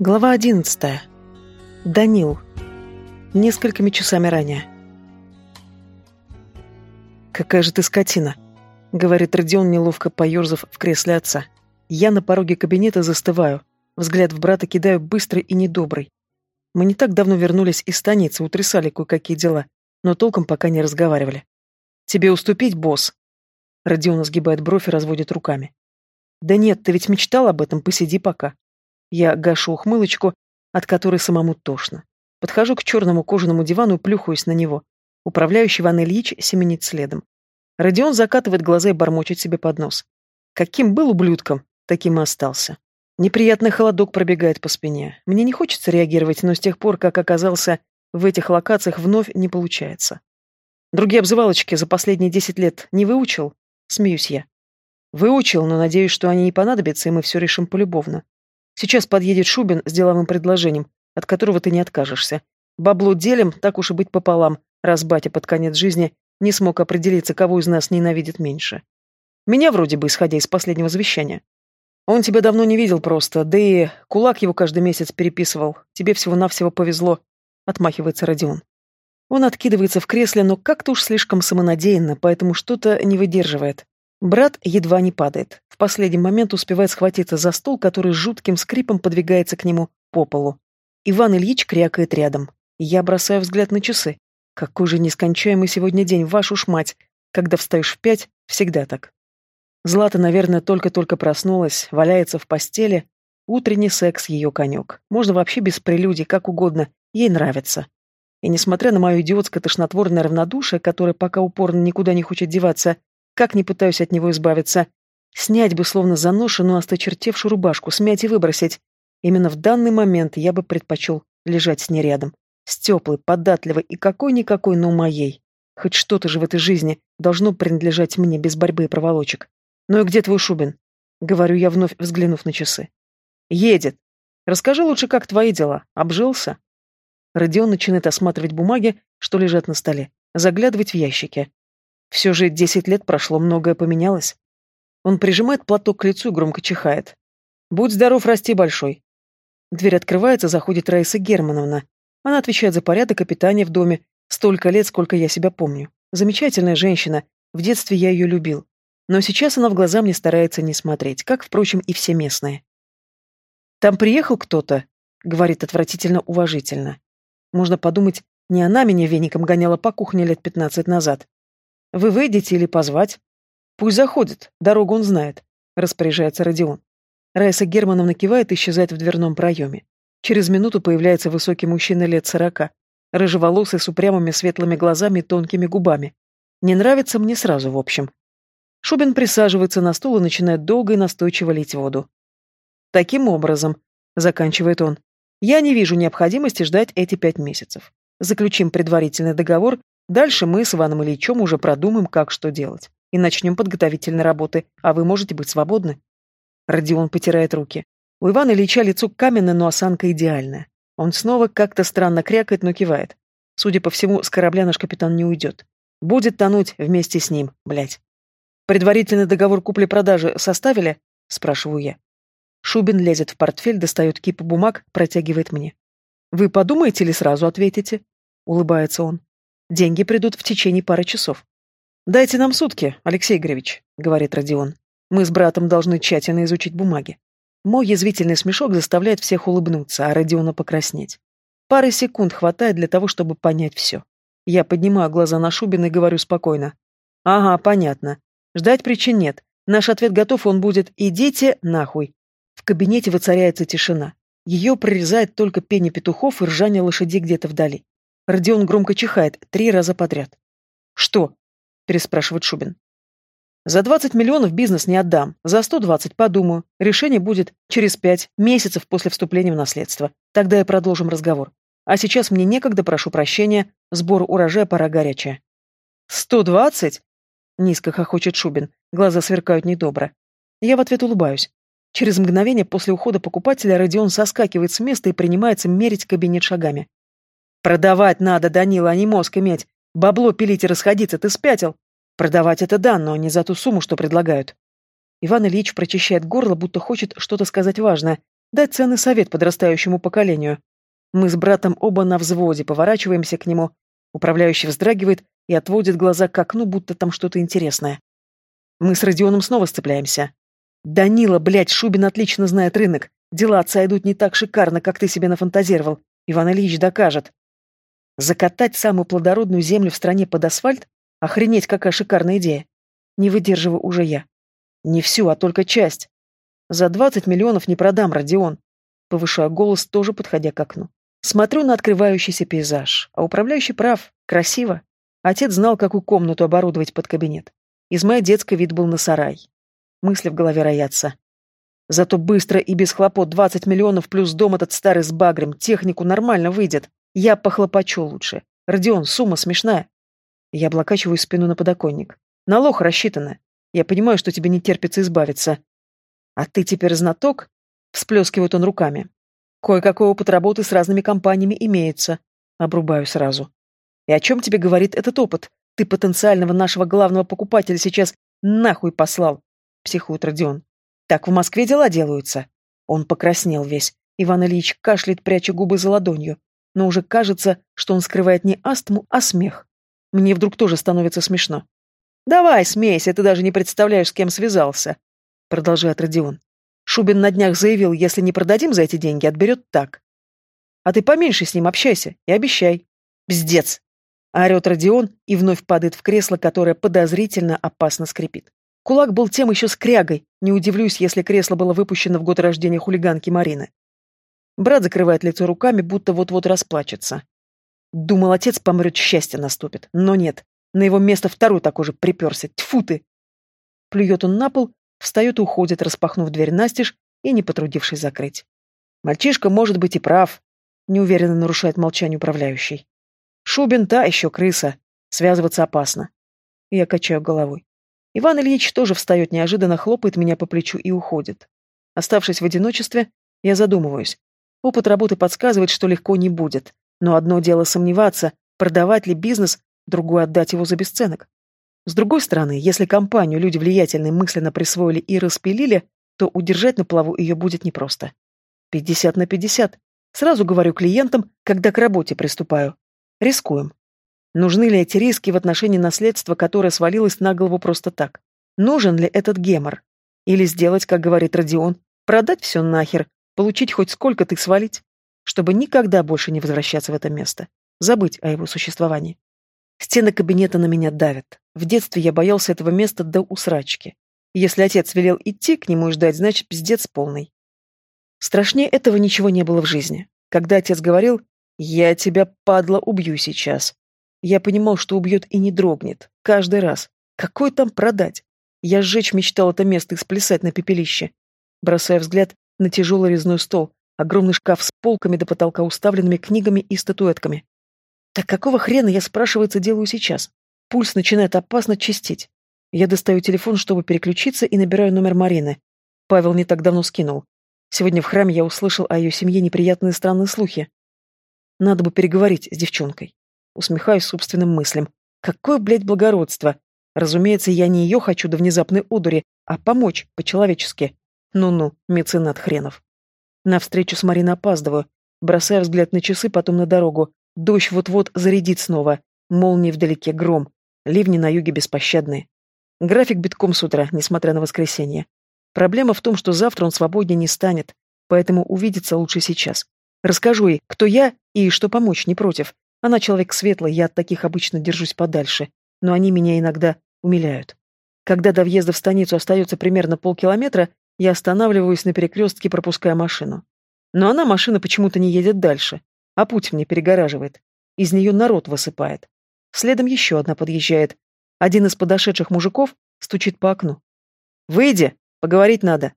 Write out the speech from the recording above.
Глава одиннадцатая. Данил. Несколькими часами ранее. «Какая же ты скотина!» — говорит Родион, неловко поерзав в кресле отца. Я на пороге кабинета застываю. Взгляд в брата кидаю быстрый и недобрый. Мы не так давно вернулись из станицы, утрясали кое-какие дела, но толком пока не разговаривали. «Тебе уступить, босс?» Родион сгибает бровь и разводит руками. «Да нет, ты ведь мечтал об этом, посиди пока. Я гашу ухмылочку, от которой самому тошно. Подхожу к черному кожаному дивану и плюхаюсь на него. Управляющий Иван Ильич семенит следом. Родион закатывает глаза и бормочет себе под нос. Каким был ублюдком, таким и остался. Неприятный холодок пробегает по спине. Мне не хочется реагировать, но с тех пор, как оказался в этих локациях, вновь не получается. Другие обзывалочки за последние десять лет не выучил? Смеюсь я. Выучил, но надеюсь, что они не понадобятся, и мы все решим полюбовно. Сейчас подъедет Шубин с деловым предложением, от которого ты не откажешься. Бабло делим, так уж и быть пополам, раз батя под конец жизни не смог определиться, кого из нас ненавидит меньше. Меня вроде бы, исходя из последнего завещания. Он тебя давно не видел просто, да и кулак его каждый месяц переписывал. Тебе всего-навсего повезло, отмахивается Родион. Он откидывается в кресле, но как-то уж слишком самонадеянно, поэтому что-то не выдерживает. Брат едва не падает. В последний момент успевает схватиться за стол, который с жутким скрипом подвигается к нему по полу. Иван Ильич крякает рядом. Я бросаю взгляд на часы. Какой же нескончаемый сегодня день, вашу ж мать. Когда встаешь в пять, всегда так. Злата, наверное, только-только проснулась, валяется в постели. Утренний секс — ее конек. Можно вообще без прелюдий, как угодно. Ей нравится. И несмотря на мое идиотское тошнотворное равнодушие, которое пока упорно никуда не хочет деваться, как не пытаюсь от него избавиться. Снять бы словно заношенную, осточертевшую рубашку, смять и выбросить. Именно в данный момент я бы предпочел лежать с ней рядом. С теплой, податливой и какой-никакой, но моей. Хоть что-то же в этой жизни должно принадлежать мне без борьбы и проволочек. Ну и где твой Шубин? Говорю я, вновь взглянув на часы. Едет. Расскажи лучше, как твои дела. Обжился? Родион начинает осматривать бумаги, что лежат на столе, заглядывать в ящики. Все же десять лет прошло, многое поменялось. Он прижимает платок к лицу и громко чихает. «Будь здоров, расти большой». Дверь открывается, заходит Раиса Германовна. Она отвечает за порядок и питание в доме. Столько лет, сколько я себя помню. Замечательная женщина. В детстве я ее любил. Но сейчас она в глаза мне старается не смотреть, как, впрочем, и все местные. «Там приехал кто-то», — говорит отвратительно уважительно. Можно подумать, не она меня веником гоняла по кухне лет пятнадцать назад. Вы выйдете или позвать? Пусть заходит, дорогу он знает, распоряжается Родион. Раиса Германовна кивает и исчезает в дверном проеме. Через минуту появляется высокий мужчина лет сорока, рыжеволосый с упрямыми светлыми глазами и тонкими губами. Не нравится мне сразу, в общем. Шубин присаживается на стул и начинает долго и настойчиво лить воду. Таким образом, заканчивает он, я не вижу необходимости ждать эти пять месяцев. Заключим предварительный договор Дальше мы с Иваном Ильичем уже продумаем, как что делать. И начнем подготовительные работы, а вы можете быть свободны. Родион потирает руки. У Ивана Ильича лицо каменное, но осанка идеальная. Он снова как-то странно крякает, но кивает. Судя по всему, с корабля наш капитан не уйдет. Будет тонуть вместе с ним, блядь. Предварительный договор купли-продажи составили? Спрашиваю я. Шубин лезет в портфель, достает кипу бумаг, протягивает мне. Вы подумаете или сразу ответите? Улыбается он. Деньги придут в течение пары часов. «Дайте нам сутки, Алексей Игоревич», — говорит Родион. «Мы с братом должны тщательно изучить бумаги». Мой язвительный смешок заставляет всех улыбнуться, а Родиона покраснеть. Пары секунд хватает для того, чтобы понять все. Я поднимаю глаза на Шубина и говорю спокойно. «Ага, понятно. Ждать причин нет. Наш ответ готов, он будет «идите нахуй». В кабинете воцаряется тишина. Ее прорезает только пение петухов и ржание лошадей где-то вдали. Родион громко чихает три раза подряд. «Что?» – переспрашивает Шубин. «За 20 миллионов бизнес не отдам. За 120 подумаю. Решение будет через пять месяцев после вступления в наследство. Тогда и продолжим разговор. А сейчас мне некогда, прошу прощения. Сбор урожая пора горячая». «Сто двадцать?» – низко хохочет Шубин. Глаза сверкают недобро. Я в ответ улыбаюсь. Через мгновение после ухода покупателя Родион соскакивает с места и принимается мерить кабинет шагами. Продавать надо, Данила, а не мозг иметь. Бабло пилить и расходиться, ты спятил. Продавать это да, но не за ту сумму, что предлагают. Иван Ильич прочищает горло, будто хочет что-то сказать важное, дать ценный совет подрастающему поколению. Мы с братом оба на взводе, поворачиваемся к нему. Управляющий вздрагивает и отводит глаза к окну, будто там что-то интересное. Мы с Родионом снова сцепляемся. «Данила, блядь, Шубин отлично знает рынок. Дела отца идут не так шикарно, как ты себе нафантазировал. Иван Ильич докажет». Закатать самую плодородную землю в стране под асфальт? Охренеть, какая шикарная идея. Не выдерживаю уже я. Не всю, а только часть. За двадцать миллионов не продам, Родион. Повышаю голос, тоже подходя к окну. Смотрю на открывающийся пейзаж. А управляющий прав. Красиво. Отец знал, какую комнату оборудовать под кабинет. Из моей детской вид был на сарай. Мысли в голове роятся. Зато быстро и без хлопот двадцать миллионов плюс дом этот старый с багрем. Технику нормально выйдет. Я похлопочу лучше. Родион, сумма смешная. Я облокачиваю спину на подоконник. На лох рассчитано. Я понимаю, что тебе не терпится избавиться. А ты теперь знаток? Всплескивает он руками. Кое-какой опыт работы с разными компаниями имеется. Обрубаю сразу. И о чем тебе говорит этот опыт? Ты потенциального нашего главного покупателя сейчас нахуй послал. Психует Родион. Так в Москве дела делаются. Он покраснел весь. Иван Ильич кашляет, пряча губы за ладонью. Но уже кажется, что он скрывает не астму, а смех. Мне вдруг тоже становится смешно. «Давай, смейся, ты даже не представляешь, с кем связался», — продолжает Родион. Шубин на днях заявил, если не продадим за эти деньги, отберет так. А ты поменьше с ним общайся и обещай. Бздец! Орет Родион и вновь падает в кресло, которое подозрительно опасно скрипит. Кулак был тем еще скрягой, не удивлюсь, если кресло было выпущено в год рождения хулиганки Марины. Брат закрывает лицо руками, будто вот-вот расплачется. Думал, отец помрет, счастье наступит. Но нет. На его место второй такой же приперся. Тьфу ты! Плюет он на пол, встает и уходит, распахнув дверь настежь и не потрудившись закрыть. Мальчишка может быть и прав, неуверенно нарушает молчание управляющий. Шубин та еще крыса. Связываться опасно. Я качаю головой. Иван Ильич тоже встает неожиданно, хлопает меня по плечу и уходит. Оставшись в одиночестве, я задумываюсь. Опыт работы подсказывает, что легко не будет. Но одно дело сомневаться, продавать ли бизнес, другое отдать его за бесценок. С другой стороны, если компанию люди влиятельные мысленно присвоили и распилили, то удержать на плаву ее будет непросто. 50 на 50. Сразу говорю клиентам, когда к работе приступаю. Рискуем. Нужны ли эти риски в отношении наследства, которое свалилось на голову просто так? Нужен ли этот гемор? Или сделать, как говорит Родион, продать все нахер, получить хоть сколько-то и свалить? Чтобы никогда больше не возвращаться в это место. Забыть о его существовании. Стены кабинета на меня давят. В детстве я боялся этого места до усрачки. Если отец велел идти к нему и ждать, значит, пиздец полный. Страшнее этого ничего не было в жизни. Когда отец говорил «Я тебя, падла, убью сейчас», я понимал, что убьет и не дрогнет. Каждый раз. Какой там продать? Я сжечь мечтал это место и сплясать на пепелище. Бросая взгляд на тяжелый резной стол, огромный шкаф с полками до потолка, уставленными книгами и статуэтками. Так какого хрена я, спрашивается, делаю сейчас? Пульс начинает опасно чистить. Я достаю телефон, чтобы переключиться, и набираю номер Марины. Павел не так давно скинул. Сегодня в храме я услышал о ее семье неприятные странные слухи. Надо бы переговорить с девчонкой. Усмехаюсь собственным мыслям. Какое, блядь, благородство! Разумеется, я не ее хочу до внезапной одури, а помочь, по-человечески. Ну-ну, меценат хренов. На встречу с Мариной опаздываю. Бросаю взгляд на часы, потом на дорогу. Дождь вот-вот зарядит снова. Молнии вдалеке, гром. Ливни на юге беспощадные. График битком с утра, несмотря на воскресенье. Проблема в том, что завтра он свободнее не станет, поэтому увидеться лучше сейчас. Расскажу ей, кто я и что помочь, не против. Она человек светлый, я от таких обычно держусь подальше, но они меня иногда умиляют. Когда до въезда в станицу остается примерно полкилометра, я останавливаюсь на перекрестке, пропуская машину. Но она, машина, почему-то не едет дальше, а путь мне перегораживает. Из нее народ высыпает. Следом еще одна подъезжает. Один из подошедших мужиков стучит по окну. «Выйди, поговорить надо».